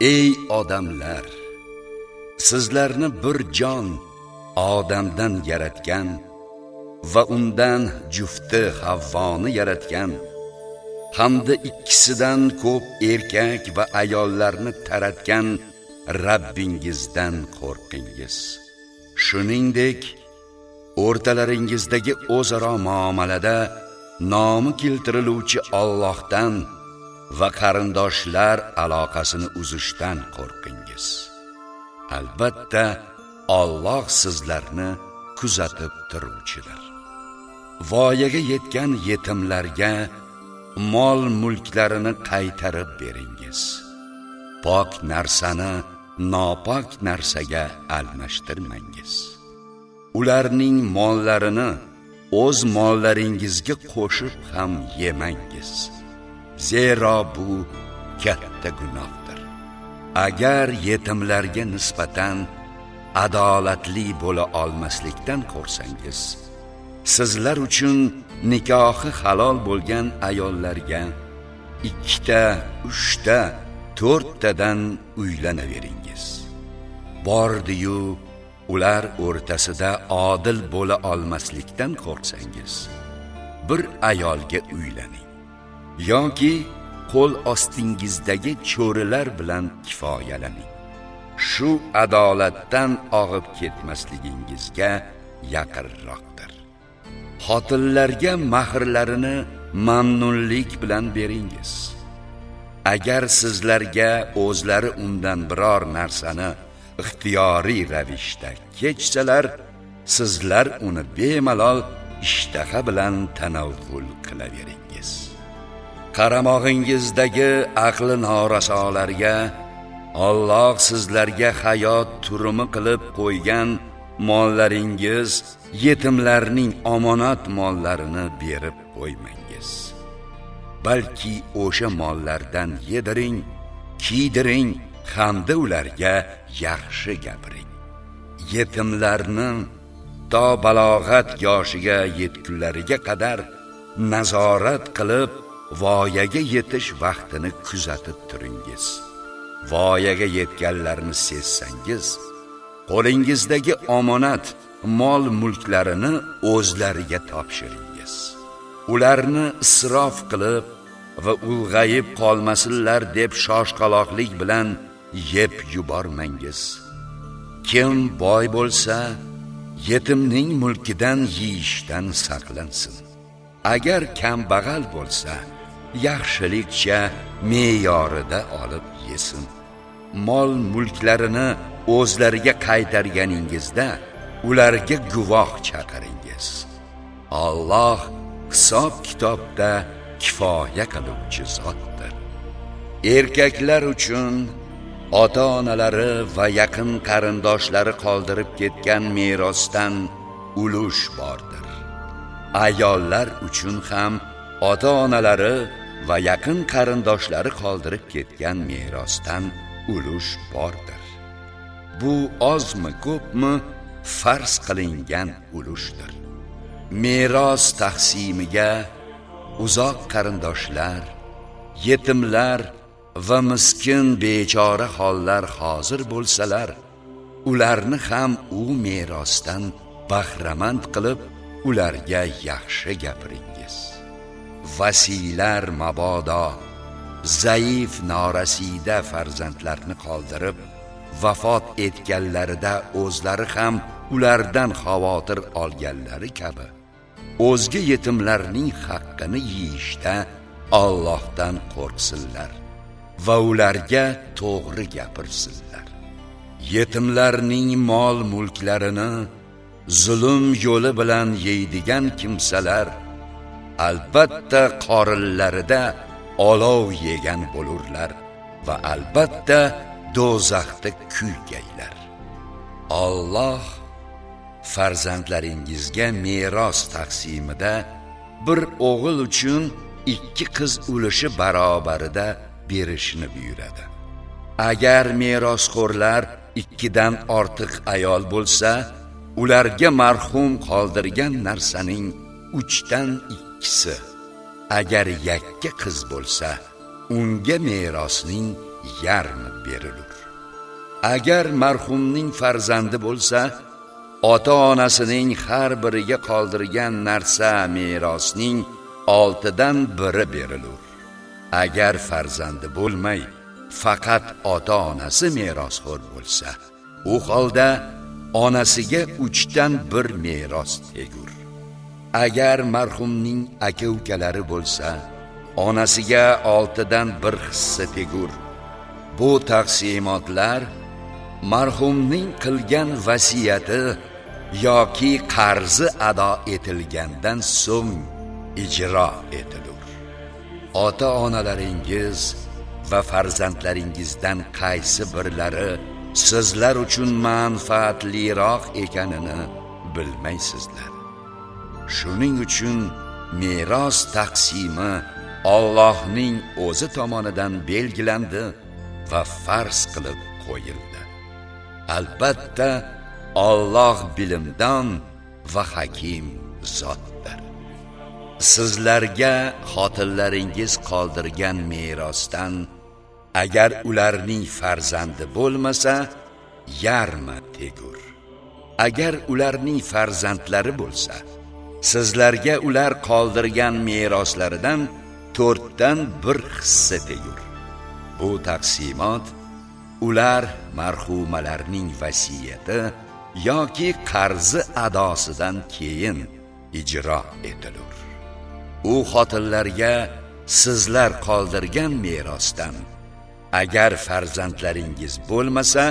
Speaker 1: ey odamlar sizlarni bir jon odamdan yaratgan va undan jufti havvoni yaratgan hamda ikkisidan ko'p erkak va ayollarni taratgan Rabbingizdan qo'rqingiz. Shuningdek o'rtalaringizdagi o'zaro muomalada nomi keltiriluvchi Allohdan va qarindoshlar aloqasini uzishdan qo'rqingiz. Albatta Alloh sizlarni kuzatib turuvchidir. Voyaga yetgan yetimlarga mol mulklarini qaytarib beringiz. Pok narsani nopok narsaga almashtirmangiz. Ularning mollarini o'z mollaringizga qo'shib ham yemangiz. Zero bu katta gunohdir. Agar yetimlarga nisbatan adolatli bo'la olmaslikdan qo'rsangiz sizlar uchun nikohi halol bo'lgan ayollarga ikkita uchta to'rttadan uylanaveringiz bordiyu ular o'rtasida odil bo'la olmaslikdan qo'rqsangiz bir ayolga uylaning. Yoki qo'l ostingizdagi cho'rilar bilan kifoyalaning. Shu adolatdan og'ib ketmasligingizga yaqinroqdir. Xotinlarga mahrlarini mamnunlik bilan beringiz. Agar sizlarga o'zlari undan biror narsani ixtiyoriy ravishda kechsalar sizlar uni bemalol ishtaha bilan tanovvul qilavering qaramog'ingizdagi aqli norasolarga Alloh sizlarga hayot turimi qilib qo'ygan mollaringiz yetimlarning omonat mollarini berib qo'ymangiz. Balki o'sha mollardan yediring kiydiring hamda ularga yaxshi gapiring. Yetimlarni to balog'at yoshiga yetgunlariga qadar nazorat qilib voyaga yetish vaqtini kuzatib turingiz. Voyaga yetganlarni sezsangiz qo'lingizdagi omonat mol mulklarini o'zlariga topshiringiz. Ularni isrof qilib va ulg'ayib qolmasinlar deb shoshqaloqlik bilan yeb yubormangiz. Kim boy bo'lsa yetimning mulkidan yeyishdan saqlansin. Agar kambag'al bo'lsa yaxshilikcha me'yorida olib yesin. Mol mulklarini o'zlariga qaytarganingizda ularga guvoh chaqiringiz. Alloh hisob kitobda kifoya qiluvchi zotdir. Erkaklar uchun ota onalari va yaqin qarindoshlari qoldirib ketgan merosdan ulush bordir. Ayollar uchun ham ota onalari va yaqin qarindoshlari qoldirib ketgan merosdan ulush bordir. Bu ozmi ko'pmi farz qilingan ulushdir. Meros taqsimiga uzoq qarindoshlar yetimlar va miskin bechora hollar hozir bo'lsalar ularni ham u merosdan bahramand qilib ularga yaxshi gapiring. Vasiylar mabodo zaif norasida farzandlarni qoldirib vafot etganlarida o'zlari ham ulardan xavotir olganlari kabi. O'zga yetimlarning haqqini yeyishda Allohdan qo'rqsinlar va ularga to'g'ri gapirsinlar. Yetimlarning mol mulklarini zulm yo'li bilan yeydigan kimsalar albatta qorinlarida olov yegan bo'lurlar va albatta do'zaxda kuygaylar Alloh farzandlaringizga meros taqsimida bir o'g'il uchun ikki qiz ulushi barobarida berishni buyuradi. Agar merosxo'rlar ikkidan ortiq ayol bo'lsa ularga marhum qoldirgan narsaning uchdan ikkisi agar yakka qiz bo'lsa unga merosning yarmi berilur agar marhumning farzandi bo'lsa ota onasining har biriga qoldirgan narsa merosning oltidan biri berilur agar farzandi bo'lmay faqat ota onasi merosxo'r bo'lsa u holda onasiga uchdan bir meros tegur. Agar marhumning aka ukalari bo'lsa onasiga oltidan bir hissa tegur. Bu taqsimotlar marhumning qilgan vasiyati yoki qarzi ado etilgandan so'ng ijro etilur. Ota onalaringiz va farzandlaringizdan qaysi birlari sizlar uchun manfaatliroq ekanini bilmaysizlar. Shuning uchun meros taqsimi Allohning o'zi tomonidan belgilandi va farz qilib qo'yildi. Albatta Alloh bilimdon va hakim zotdir. Sizlarga xotinlaringiz qoldirgan merosdan agar ularning farzandi bo'lmasa yarmi tegur? Agar ularning farzandlari bo'lsa sizlarga ular qoldirgan meroslaridan to'rtdan bir hissa tegur bu taqsimot ular marhumalarning vasiyati yoki qarzi adosidan keyin ijro etilur. U xotinlarga sizlar qoldirgan merosdan agar farzandlaringiz bo'lmasa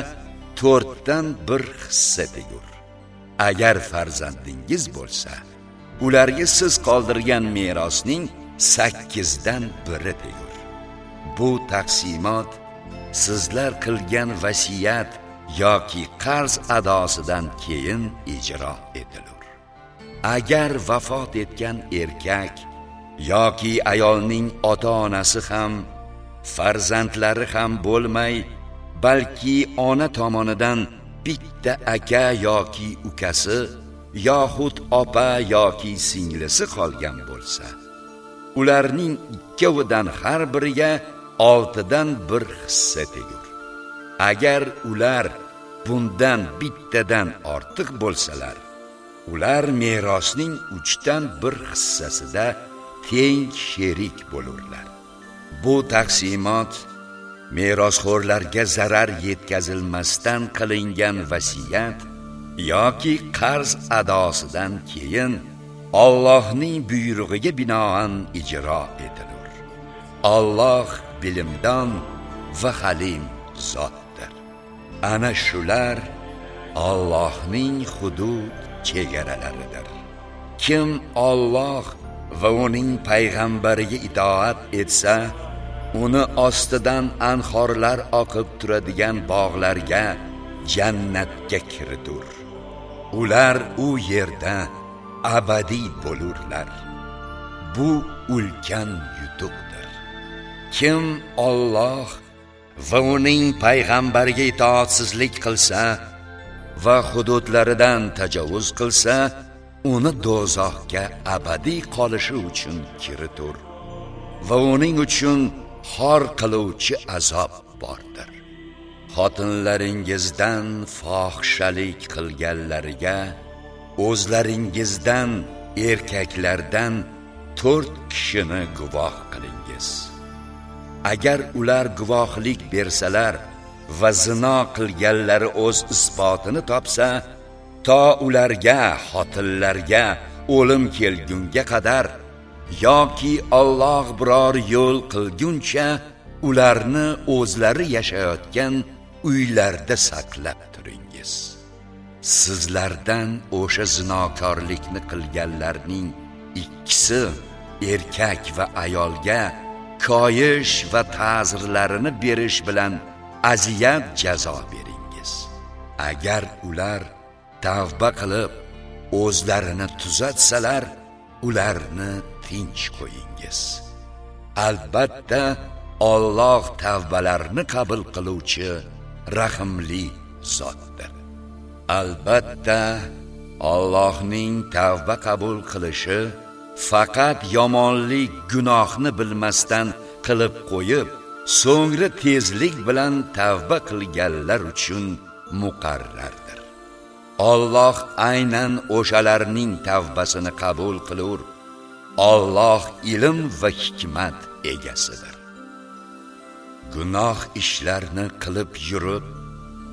Speaker 1: to'rtdan bir hissa tegur agar farzandingiz bo'lsa ularga siz qoldirgan merosning sakkizdan biri tegur bu taqsimot sizlar qilgan vasiyat yoki qarz adosidan keyin ijro etilur. Agar vafot etgan erkak yoki ayolning ota onasi ham farzandlari ham bo'lmay balki ona tomonidan bitta aka yoki ukasi yoxud opa yoki singlisi qolgan bo'lsa ularning ikkovidan har biriga oltidan bir hissa tegur. Agar ular bundan bittadan ortiq bo'lsalar ular merosning uchdan bir hissasida teng sherik bo'lurlar. Bu taqsimot merosxo'rlarga zarar yetkazilmasdan qilingan vasiyat yoki qarz adosidan keyin Allohning buyrug'iga binoan ijro etilur. Alloh bilimdon va halim zotdir. Ana shular Allohning hudud chegaralaridir. Kim Alloh va uning payg'ambariga itoat etsa uni ostidan anhorlar oqib turadigan bog'larga jannatga kiritur ular u yerda abadiy bo'lurlar. Bu ulkan yutuqdir. Kim Alloh va uning payg'ambariga itoatsizlik qilsa va hududlaridan tajovuz qilsa uni do'zaxga abadiy qolishi uchun kiritur va uning uchun xor qiluvchi azob bordir. Xotinlaringizdan fohishalik qilganlariga o'zlaringizdan erkaklardan to'rt kishini guvoh qilingiz. Agar ular guvohlik bersalar va zino qilganlari o'z isbotini topsa to ularga xotinlarga o'lim kelgunga qadar yoki Alloh biror yo'l qilguncha ularni o'zlari yashayotgan uylarda saqlab turingiz. Sizlardan o'sha zinokorlikni qilganlarning ikkisi erkak va ayolga koyish va ta'zirlarini berish bilan aziyat jazo beringiz. Agar ular tavba qilib o'zlarini tuzatsalar ularni tinch qo'yingiz. Albatta Alloh tavbalarni qabul qiluvchi rahimli zotdir. Albatta Allohning tavba qabul qilishi faqat yomonlik gunohni bilmasdan qilib qo'yib so'ngra tezlik bilan tavba qilganlar uchun muqarrardir. Alloh aynan o'shalarning tavbasini qabul qilur. Alloh ilm va hikmat egasidir. Gunoh ishlarni qilib yurib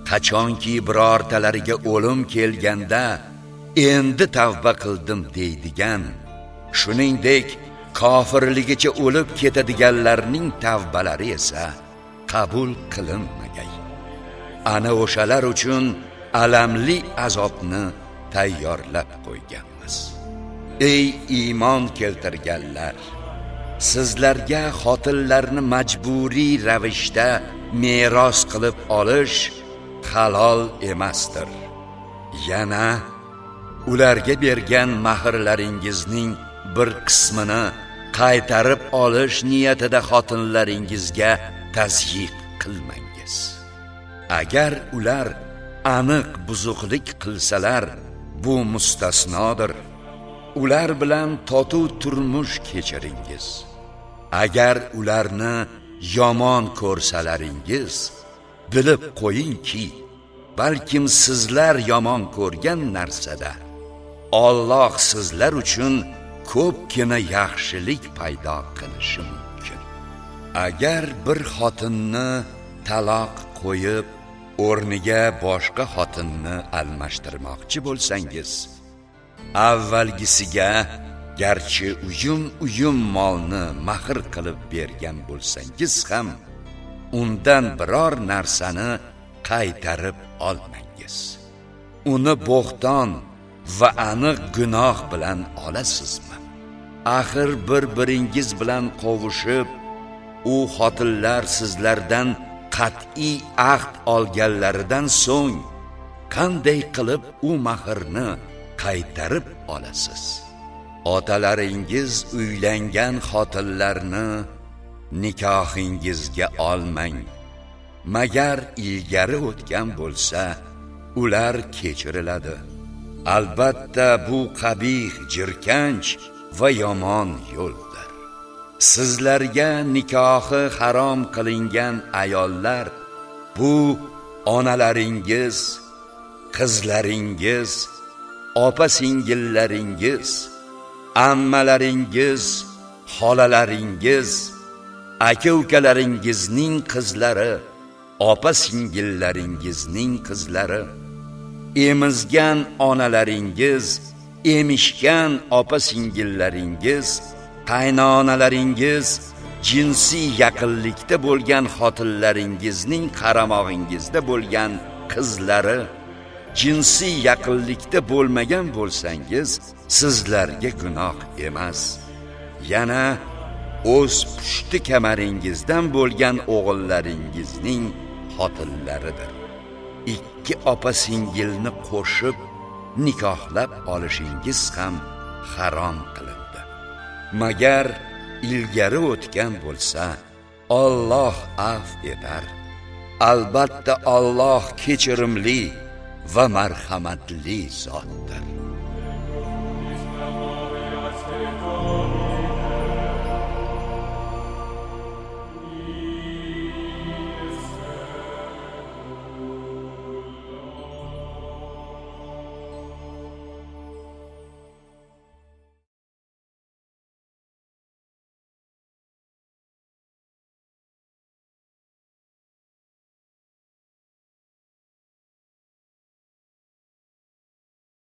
Speaker 1: qachonki birortalariga o'lim kelganda endi tavba qildim deydigan shuningdek kofirligicha o'lib ketadiganlarning tavbalari esa qabul qilinmagay. Ana o'shalar uchun alamli azobni tayyorlab qo'yganmiz. Ey iymon keltirganlar! Sizlarga xotinlarni majburiy ravishda meros qilib olish halol emasdir. Yana ularga bergan mahrlaringizning bir qismini qaytarib olish niyatida xotinlaringizga tazyiq qilmangiz. Agar ular aniq buzuqlik qilsalar bu mustasnodir. Ular bilan totuv turmush kechiringiz. Agar ularni yomon ko'rsalaringiz bilib qo'yingki balkim sizlar yomon ko'rgan narsada Alloh sizlar uchun ko'pgina yaxshilik paydo qilishi mumkin. Agar bir xotinni taloq qo'yib o'rniga boshqa xotinni almashtirmoqchi bo'lsangiz avvalgisiga garchi uyum uyum molni mahr qilib bergan bo'lsangiz ham undan biror narsani qaytarib olmangiz. Uni bo'xton va aniq gunoh bilan olasizmi? Axir bir biringiz bilan qovushib u xotinlar sizlardan qat'iy ahd olganlaridan so'ng qanday qilib u mahrni qaytarib olasiz? Otalaringiz uylangan xotinlarni nikohingizga olmang. Magar ilgari o'tgan bo'lsa ular kechiriladi. Albatta bu qabih jirkanch va yomon yo'ldir. Sizlarga nikohi harom qilingan ayollar bu onalaringiz qizlaringiz opa singillaringiz ammalaringiz xolalaringiz aka ukalaringizning qizlari opa singillaringizning qizlari emizgan onalaringiz emishgan opa singillaringiz qaynonalaringiz jinsiy yaqinlikda bo'lgan xotinlaringizning qaramog'ingizda bo'lgan qizlari jinsiy yaqinlikda bo'lmagan bo'lsangiz sizlarga gunoh emas. Yana o'z pushti kamaringizdan bo'lgan o'g'illaringizning xotinlaridir. Ikki opa singilni qo'shib nikohlab olishingiz ham harom qilindi. Magar ilgari o'tgan bo'lsa Alloh af etar. Albatta Alloh kechirimli va marhamatli zotdir.